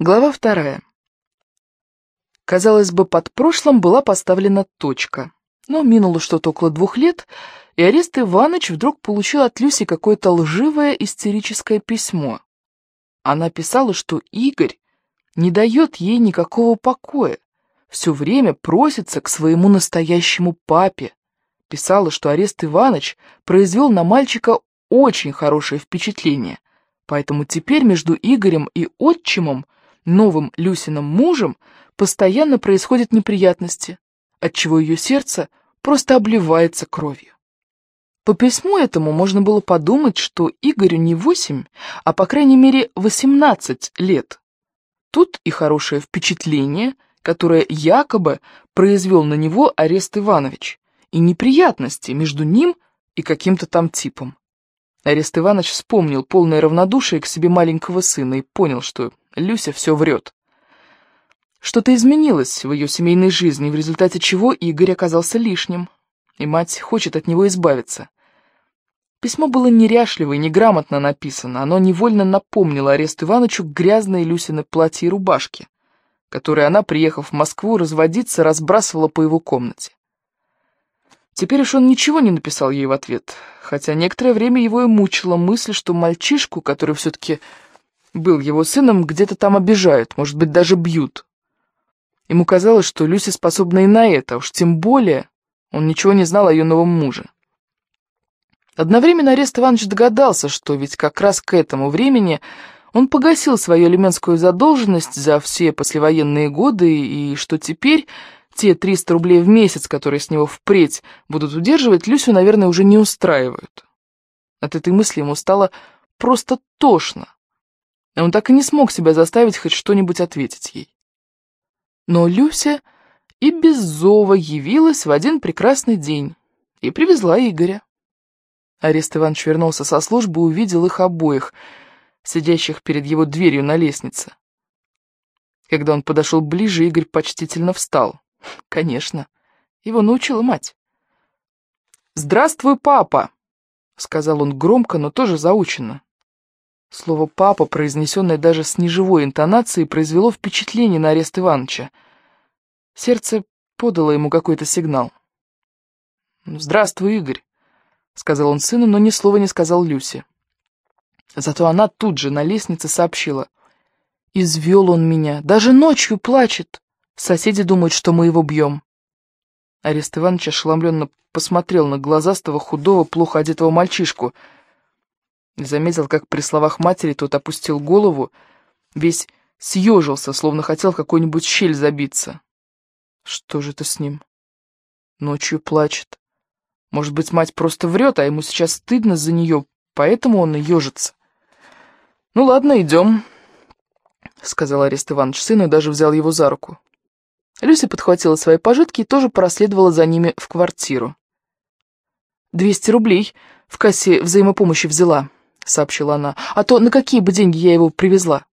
Глава вторая. Казалось бы, под прошлым была поставлена точка. Но минуло что-то около двух лет, и Арест Иванович вдруг получил от Люси какое-то лживое истерическое письмо. Она писала, что Игорь не дает ей никакого покоя, все время просится к своему настоящему папе. Писала, что Арест Иванович произвел на мальчика очень хорошее впечатление, поэтому теперь между Игорем и отчимом, новым Люсиным мужем, постоянно происходят неприятности, отчего ее сердце просто обливается кровью. По письму этому можно было подумать, что Игорю не восемь, а по крайней мере восемнадцать лет. Тут и хорошее впечатление, которое якобы произвел на него Арест Иванович, и неприятности между ним и каким-то там типом. Арест Иванович вспомнил полное равнодушие к себе маленького сына и понял, что Люся все врет. Что-то изменилось в ее семейной жизни, в результате чего Игорь оказался лишним, и мать хочет от него избавиться. Письмо было неряшливо и неграмотно написано, оно невольно напомнило Аресту Ивановичу грязные Люсины платья и рубашки, которые она, приехав в Москву разводиться, разбрасывала по его комнате. Теперь уж он ничего не написал ей в ответ, хотя некоторое время его и мучила мысль, что мальчишку, который все-таки был его сыном, где-то там обижают, может быть, даже бьют. Ему казалось, что Люся способна и на это, уж тем более он ничего не знал о ее новом муже. Одновременно Арест Иванович догадался, что ведь как раз к этому времени он погасил свою алиментскую задолженность за все послевоенные годы, и что теперь те 300 рублей в месяц, которые с него впредь будут удерживать, Люсю, наверное, уже не устраивают. От этой мысли ему стало просто тошно. Он так и не смог себя заставить хоть что-нибудь ответить ей. Но Люся и без зова явилась в один прекрасный день и привезла Игоря. Арест Иванович вернулся со службы и увидел их обоих, сидящих перед его дверью на лестнице. Когда он подошел ближе, Игорь почтительно встал. Конечно, его научила мать. «Здравствуй, папа!» — сказал он громко, но тоже заученно. Слово «папа», произнесенное даже с неживой интонацией, произвело впечатление на арест Ивановича. Сердце подало ему какой-то сигнал. «Здравствуй, Игорь», — сказал он сыну, но ни слова не сказал Люсе. Зато она тут же на лестнице сообщила. «Извел он меня, даже ночью плачет. Соседи думают, что мы его бьем». Арест Иванович ошеломленно посмотрел на глазастого, худого, плохо одетого мальчишку — Заметил, как при словах матери тот опустил голову, весь съежился, словно хотел в какую-нибудь щель забиться. Что же это с ним? Ночью плачет. Может быть, мать просто врет, а ему сейчас стыдно за нее, поэтому он и ежится. «Ну ладно, идем», — сказал Арест Иванович сыну и даже взял его за руку. Люся подхватила свои пожитки и тоже проследовала за ними в квартиру. «Двести рублей в кассе взаимопомощи взяла», — сообщила она, — «а то на какие бы деньги я его привезла?»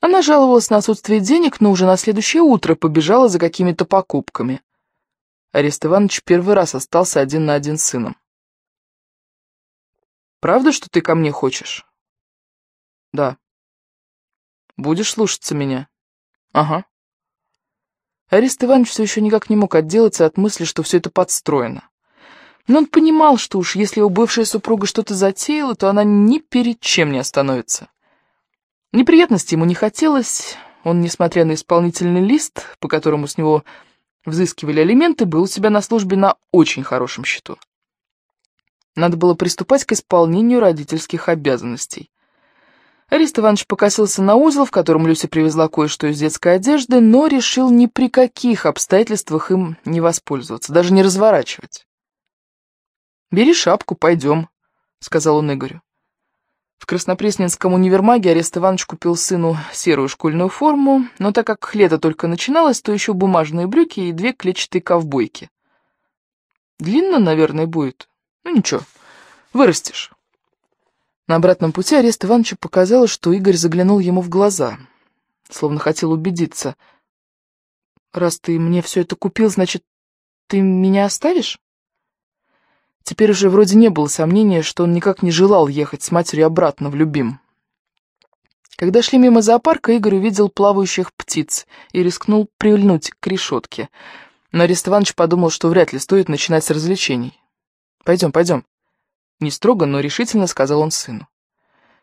Она жаловалась на отсутствие денег, но уже на следующее утро побежала за какими-то покупками. Арест Иванович первый раз остался один на один с сыном. «Правда, что ты ко мне хочешь?» «Да». «Будешь слушаться меня?» «Ага». Арест Иванович все еще никак не мог отделаться от мысли, что все это подстроено. Но он понимал, что уж если его бывшая супруга что-то затеяла, то она ни перед чем не остановится. Неприятности ему не хотелось, он, несмотря на исполнительный лист, по которому с него взыскивали алименты, был у себя на службе на очень хорошем счету. Надо было приступать к исполнению родительских обязанностей. Арест Иванович покосился на узел, в котором Люся привезла кое-что из детской одежды, но решил ни при каких обстоятельствах им не воспользоваться, даже не разворачивать. «Бери шапку, пойдем», — сказал он Игорю. В Краснопресненском универмаге Арест Иванович купил сыну серую школьную форму, но так как лето только начиналось, то еще бумажные брюки и две клетчатые ковбойки. Длинно, наверное, будет. Ну ничего, вырастешь. На обратном пути Арест Ивановичу показалось, что Игорь заглянул ему в глаза, словно хотел убедиться. «Раз ты мне все это купил, значит, ты меня оставишь?» Теперь уже вроде не было сомнения, что он никак не желал ехать с матерью обратно в Любим. Когда шли мимо зоопарка, Игорь увидел плавающих птиц и рискнул прильнуть к решетке. Но Арест Иванович подумал, что вряд ли стоит начинать с развлечений. «Пойдем, пойдем». Не строго, но решительно сказал он сыну.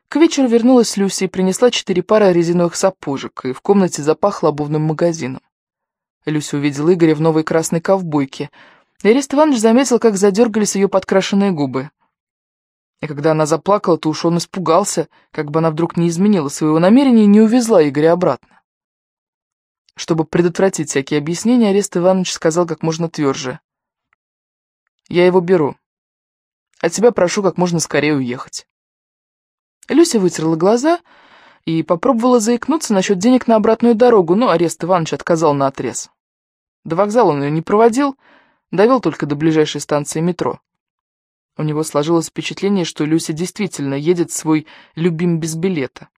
К вечеру вернулась Люси и принесла четыре пары резиновых сапожек, и в комнате запахло обувным магазином. Люся увидела Игоря в новой красной ковбойке, и Арест Иванович заметил, как задергались ее подкрашенные губы. И когда она заплакала, то уж он испугался, как бы она вдруг не изменила своего намерения и не увезла Игоря обратно. Чтобы предотвратить всякие объяснения, Арест Иванович сказал как можно тверже. «Я его беру. А тебя прошу как можно скорее уехать». Люся вытерла глаза и попробовала заикнуться насчет денег на обратную дорогу, но Арест Иванович отказал наотрез. До вокзала он ее не проводил, довел только до ближайшей станции метро. У него сложилось впечатление, что Люся действительно едет свой любим без билета.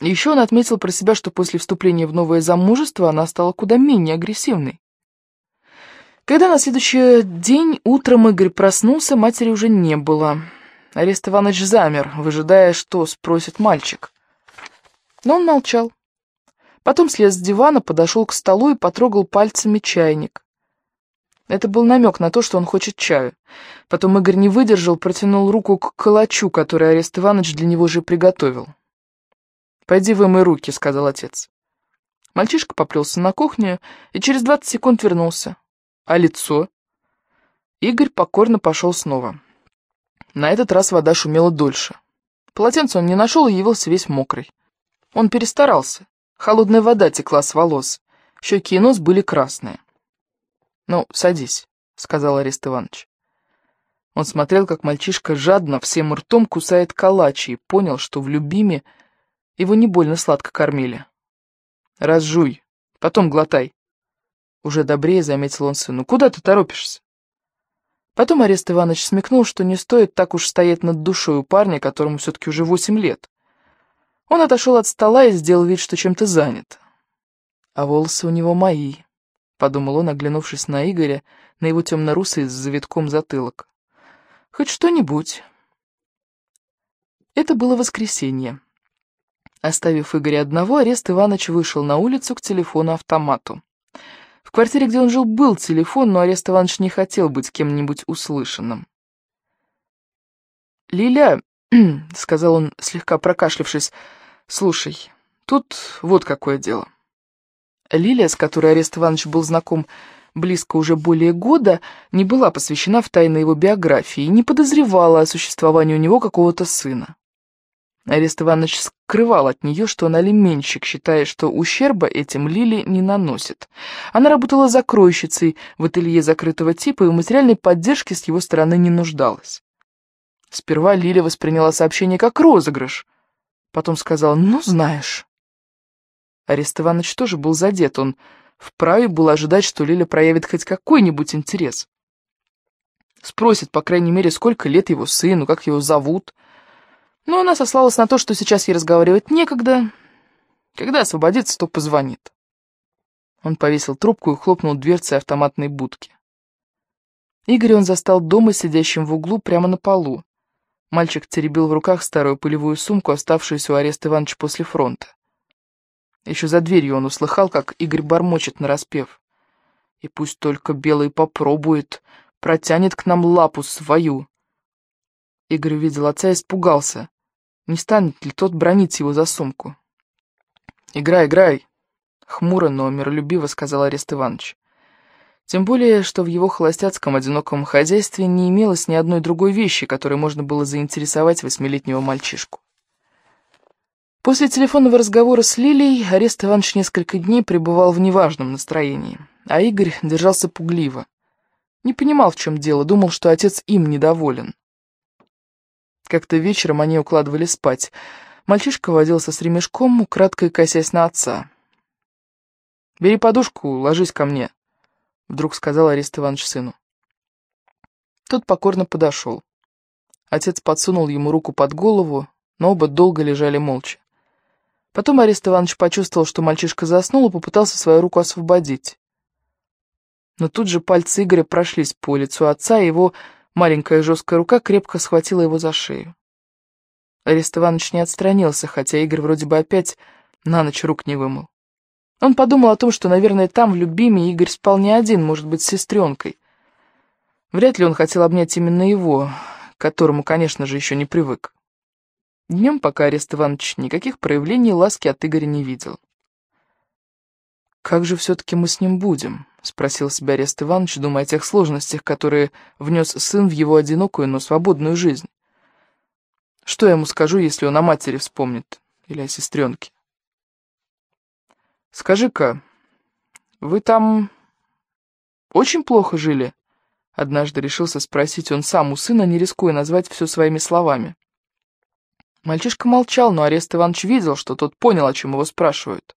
еще он отметил про себя, что после вступления в новое замужество она стала куда менее агрессивной. Когда на следующий день утром Игорь проснулся, матери уже не было. Арест Иванович замер, выжидая, что спросит мальчик. Но он молчал. Потом слез с дивана, подошел к столу и потрогал пальцами чайник. Это был намек на то, что он хочет чаю. Потом Игорь не выдержал, протянул руку к калачу, который Арест Иванович для него же приготовил. «Пойди вымой руки», — сказал отец. Мальчишка поплелся на кухню и через двадцать секунд вернулся. «А лицо?» Игорь покорно пошел снова. На этот раз вода шумела дольше. Полотенце он не нашел и явился весь мокрый. Он перестарался. Холодная вода текла с волос. Щеки и нос были красные. «Ну, садись», — сказал Арест Иванович. Он смотрел, как мальчишка жадно всем ртом кусает калачи и понял, что в любиме его не больно сладко кормили. «Разжуй, потом глотай». Уже добрее заметил он сыну. «Куда ты торопишься?» Потом Арест Иванович смекнул, что не стоит так уж стоять над душой у парня, которому все-таки уже восемь лет. Он отошел от стола и сделал вид, что чем-то занят. А волосы у него мои. — подумал он, оглянувшись на Игоря, на его темно-русый с завитком затылок. «Хоть что-нибудь». Это было воскресенье. Оставив Игоря одного, Арест Иванович вышел на улицу к телефону-автомату. В квартире, где он жил, был телефон, но Арест Иванович не хотел быть кем-нибудь услышанным. «Лиля», — сказал он, слегка прокашлявшись, — «слушай, тут вот какое дело». Лилия, с которой Арест Иванович был знаком близко уже более года, не была посвящена в тайны его биографии и не подозревала о существовании у него какого-то сына. Арест Иванович скрывал от нее, что она алименщик, считая, что ущерба этим Лили не наносит. Она работала закройщицей в ателье закрытого типа и в материальной поддержке с его стороны не нуждалась. Сперва Лиля восприняла сообщение как розыгрыш, потом сказала «ну, знаешь». Арест Иванович тоже был задет, он вправе был ожидать, что Лиля проявит хоть какой-нибудь интерес. Спросит, по крайней мере, сколько лет его сыну, как его зовут. Но она сослалась на то, что сейчас ей разговаривать некогда. Когда освободится, то позвонит. Он повесил трубку и хлопнул дверцей автоматной будки. Игорь он застал дома, сидящим в углу, прямо на полу. Мальчик теребил в руках старую пылевую сумку, оставшуюся у Ареста Ивановича после фронта. Еще за дверью он услыхал, как Игорь бормочет нараспев. «И пусть только Белый попробует, протянет к нам лапу свою». Игорь увидел отца и испугался. Не станет ли тот бронить его за сумку? «Играй, играй!» — хмуро, но миролюбиво сказал Арест Иванович. Тем более, что в его холостяцком одиноком хозяйстве не имелось ни одной другой вещи, которой можно было заинтересовать восьмилетнего мальчишку. После телефонного разговора с Лилией Арест Иванович несколько дней пребывал в неважном настроении, а Игорь держался пугливо. Не понимал, в чем дело, думал, что отец им недоволен. Как-то вечером они укладывали спать. Мальчишка водился с ремешком, украдкой косясь на отца. «Бери подушку, ложись ко мне», — вдруг сказал Арест Иванович сыну. Тот покорно подошел. Отец подсунул ему руку под голову, но оба долго лежали молча. Потом Арест Иванович почувствовал, что мальчишка заснул и попытался свою руку освободить. Но тут же пальцы Игоря прошлись по лицу отца, и его маленькая жесткая рука крепко схватила его за шею. Арест Иванович не отстранился, хотя Игорь вроде бы опять на ночь рук не вымыл. Он подумал о том, что, наверное, там, в Любиме, Игорь спал не один, может быть, с сестренкой. Вряд ли он хотел обнять именно его, к которому, конечно же, еще не привык. Днем, пока Арест Иванович никаких проявлений ласки от Игоря не видел. «Как же все-таки мы с ним будем?» — спросил себя Арест Иванович, думая о тех сложностях, которые внес сын в его одинокую, но свободную жизнь. Что я ему скажу, если он о матери вспомнит? Или о сестренке? «Скажи-ка, вы там очень плохо жили?» Однажды решился спросить он сам у сына, не рискуя назвать все своими словами. Мальчишка молчал, но Арест Иванович видел, что тот понял, о чем его спрашивают.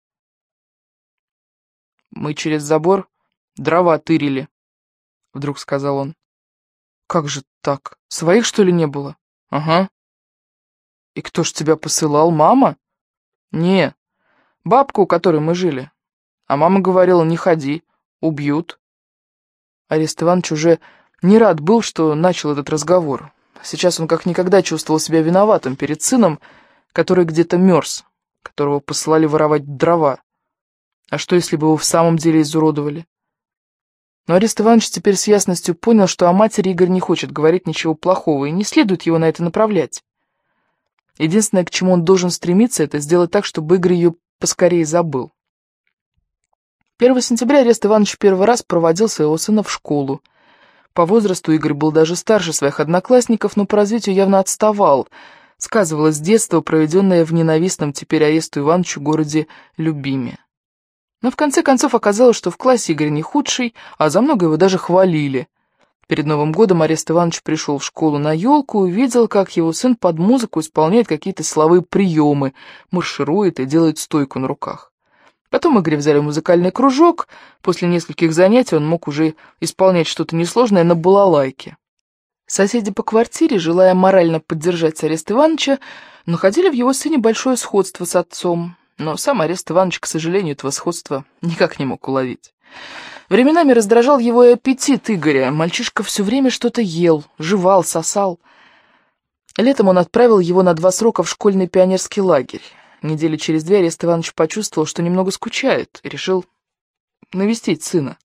«Мы через забор дрова тырили», — вдруг сказал он. «Как же так? Своих, что ли, не было?» «Ага». «И кто ж тебя посылал, мама?» «Не, Бабку, у которой мы жили. А мама говорила, не ходи, убьют. Арест Иванович уже не рад был, что начал этот разговор. Сейчас он как никогда чувствовал себя виноватым перед сыном, который где-то мерз, которого посылали воровать дрова. А что, если бы его в самом деле изуродовали? Но Арест Иванович теперь с ясностью понял, что о матери Игорь не хочет говорить ничего плохого, и не следует его на это направлять. Единственное, к чему он должен стремиться, это сделать так, чтобы Игорь ее поскорее забыл. 1 сентября Арест Иванович первый раз проводил своего сына в школу. По возрасту Игорь был даже старше своих одноклассников, но по развитию явно отставал. Сказывалось детство, проведенное в ненавистном теперь Аресту Ивановичу городе Любиме. Но в конце концов оказалось, что в классе Игорь не худший, а за много его даже хвалили. Перед Новым годом Арест Иванович пришел в школу на елку и увидел, как его сын под музыку исполняет какие-то силовые приемы, марширует и делает стойку на руках. Потом Игорь взяли музыкальный кружок, после нескольких занятий он мог уже исполнять что-то несложное на балалайке. Соседи по квартире, желая морально поддержать Арест Ивановича, находили в его сыне большое сходство с отцом, но сам Арест Иванович, к сожалению, этого сходства никак не мог уловить. Временами раздражал его и аппетит Игоря. Мальчишка все время что-то ел, жевал, сосал. Летом он отправил его на два срока в школьный пионерский лагерь. Недели через две Арест Иванович почувствовал, что немного скучает, и решил навестить сына.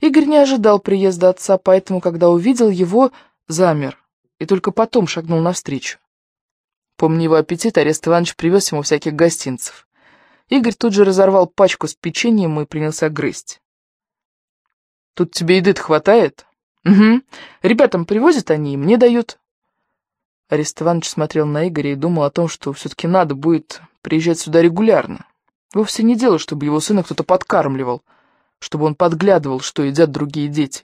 Игорь не ожидал приезда отца, поэтому, когда увидел его, замер, и только потом шагнул навстречу. Помня его аппетит, Арест Иванович привез ему всяких гостинцев. Игорь тут же разорвал пачку с печеньем и принялся грызть. Тут тебе еды хватает? Угу. Ребятам привозят они, и мне дают. Арест Иванович смотрел на Игоря и думал о том, что все-таки надо будет приезжать сюда регулярно. Вовсе не дело, чтобы его сына кто-то подкармливал, чтобы он подглядывал, что едят другие дети.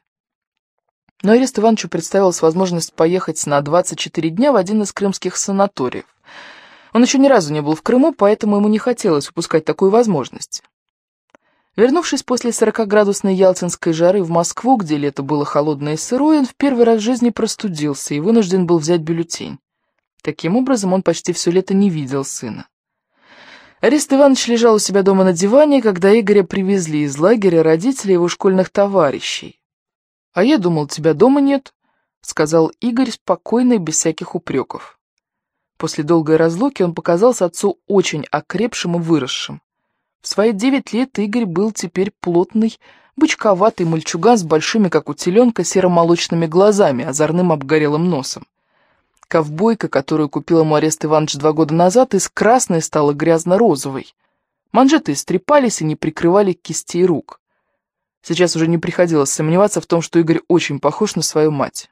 Но Арест Ивановичу представилась возможность поехать на 24 дня в один из крымских санаториев. Он еще ни разу не был в Крыму, поэтому ему не хотелось упускать такую возможность. Вернувшись после 40-градусной ялтинской жары в Москву, где лето было холодное и сырое, он в первый раз в жизни простудился и вынужден был взять бюллетень. Таким образом, он почти все лето не видел сына. Арест Иванович лежал у себя дома на диване, когда Игоря привезли из лагеря родители его школьных товарищей. «А я думал, тебя дома нет», — сказал Игорь спокойно и без всяких упреков. После долгой разлуки он показался отцу очень окрепшим и выросшим. В свои девять лет Игорь был теперь плотный, бычковатый мальчуган с большими, как у теленка, серо-молочными глазами, озорным обгорелым носом. Ковбойка, которую купил ему Арест Иванович два года назад, из красной стала грязно-розовой. Манжеты истрепались и не прикрывали кистей рук. Сейчас уже не приходилось сомневаться в том, что Игорь очень похож на свою мать.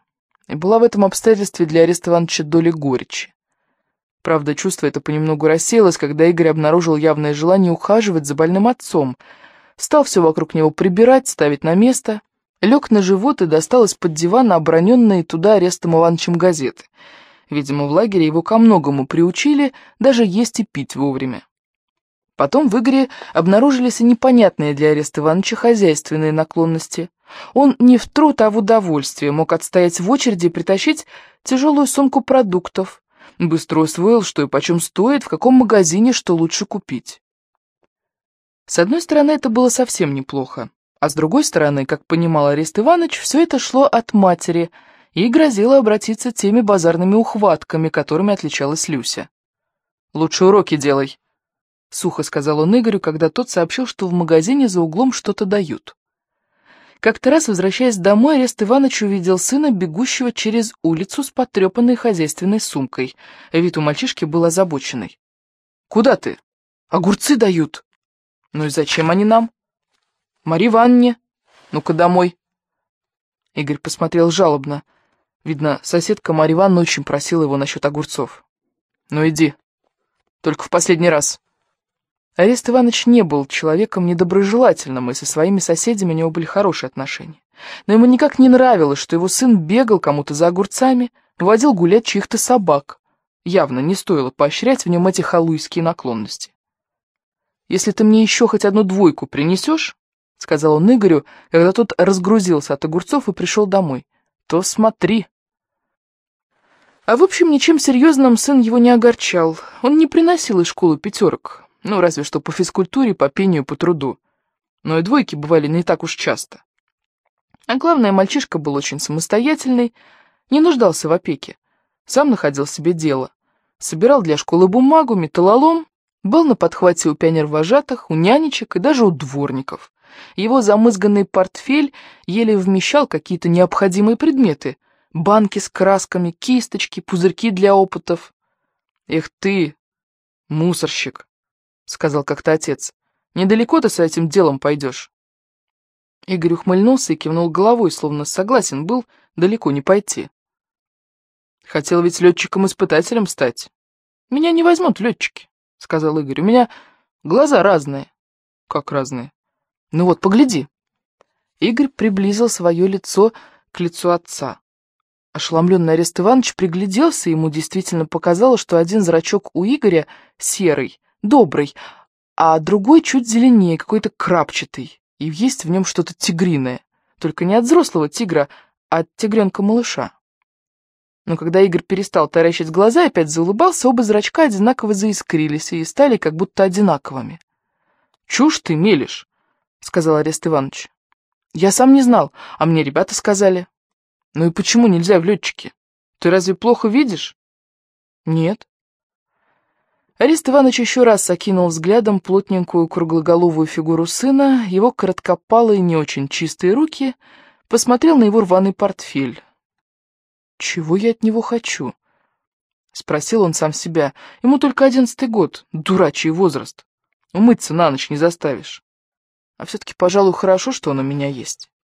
И была в этом обстоятельстве для Ареста Ивановича доля горечи. Правда, чувство это понемногу рассеялось, когда Игорь обнаружил явное желание ухаживать за больным отцом. Стал все вокруг него прибирать, ставить на место, лег на живот и достал из-под дивана оброненные туда Арестом Ивановичем газеты. Видимо, в лагере его ко многому приучили, даже есть и пить вовремя. Потом в Игоре обнаружились и непонятные для Ареста Ивановича хозяйственные наклонности. Он не в труд, а в удовольствие мог отстоять в очереди и притащить тяжелую сумку продуктов, Быстро усвоил, что и почем стоит, в каком магазине что лучше купить. С одной стороны, это было совсем неплохо, а с другой стороны, как понимал Арест Иванович, все это шло от матери, и грозила обратиться теми базарными ухватками, которыми отличалась Люся. «Лучше уроки делай», — сухо сказал он Игорю, когда тот сообщил, что в магазине за углом что-то дают. Как-то раз, возвращаясь домой, Арест Иванович увидел сына, бегущего через улицу с потрепанной хозяйственной сумкой. Вид у мальчишки был озабоченный. «Куда ты? Огурцы дают!» «Ну и зачем они нам?» «Марье Ивановне! Ну-ка домой!» Игорь посмотрел жалобно. Видно, соседка Марья Ивановна очень просила его насчет огурцов. «Ну иди. Только в последний раз». Арест Иванович не был человеком недоброжелательным, и со своими соседями у него были хорошие отношения. Но ему никак не нравилось, что его сын бегал кому-то за огурцами, водил гулять чьих-то собак. Явно не стоило поощрять в нем эти халуйские наклонности. «Если ты мне еще хоть одну двойку принесешь, — сказал он Игорю, когда тот разгрузился от огурцов и пришел домой, — то смотри». А в общем, ничем серьезным сын его не огорчал. Он не приносил из школы пятерок, ну, разве что по физкультуре, по пению, по труду. Но и двойки бывали не так уж часто. А главное, мальчишка был очень самостоятельный, не нуждался в опеке. Сам находил себе дело. Собирал для школы бумагу, металлолом, был на подхвате у пионер-вожатых, у нянечек и даже у дворников. Его замызганный портфель еле вмещал какие-то необходимые предметы. Банки с красками, кисточки, пузырьки для опытов. Эх ты, мусорщик, — сказал как-то отец. «Недалеко ты с этим делом пойдешь». Игорь ухмыльнулся и кивнул головой, словно согласен был далеко не пойти. «Хотел ведь летчиком-испытателем стать». «Меня не возьмут летчики», — сказал Игорь. «У меня глаза разные». «Как разные?» «Ну вот, погляди». Игорь приблизил свое лицо к лицу отца. Ошеломленный Арест Иванович пригляделся, и ему действительно показалось, что один зрачок у Игоря серый, добрый, а другой чуть зеленее, какой-то крапчатый, и есть в нем что-то тигриное, только не от взрослого тигра, а от тигренка-малыша. Но когда Игорь перестал таращить глаза и опять заулыбался, оба зрачка одинаково заискрились и стали как будто одинаковыми. «Чушь ты мелешь», — сказал Арест Иванович. «Я сам не знал, а мне ребята сказали». «Ну и почему нельзя в летчике? Ты разве плохо видишь?» «Нет». Арист Иванович еще раз окинул взглядом плотненькую круглоголовую фигуру сына, его короткопалые, не очень чистые руки, посмотрел на его рваный портфель. «Чего я от него хочу?» — спросил он сам себя. «Ему только одиннадцатый год, дурачий возраст. Умыться на ночь не заставишь. А все-таки, пожалуй, хорошо, что он у меня есть».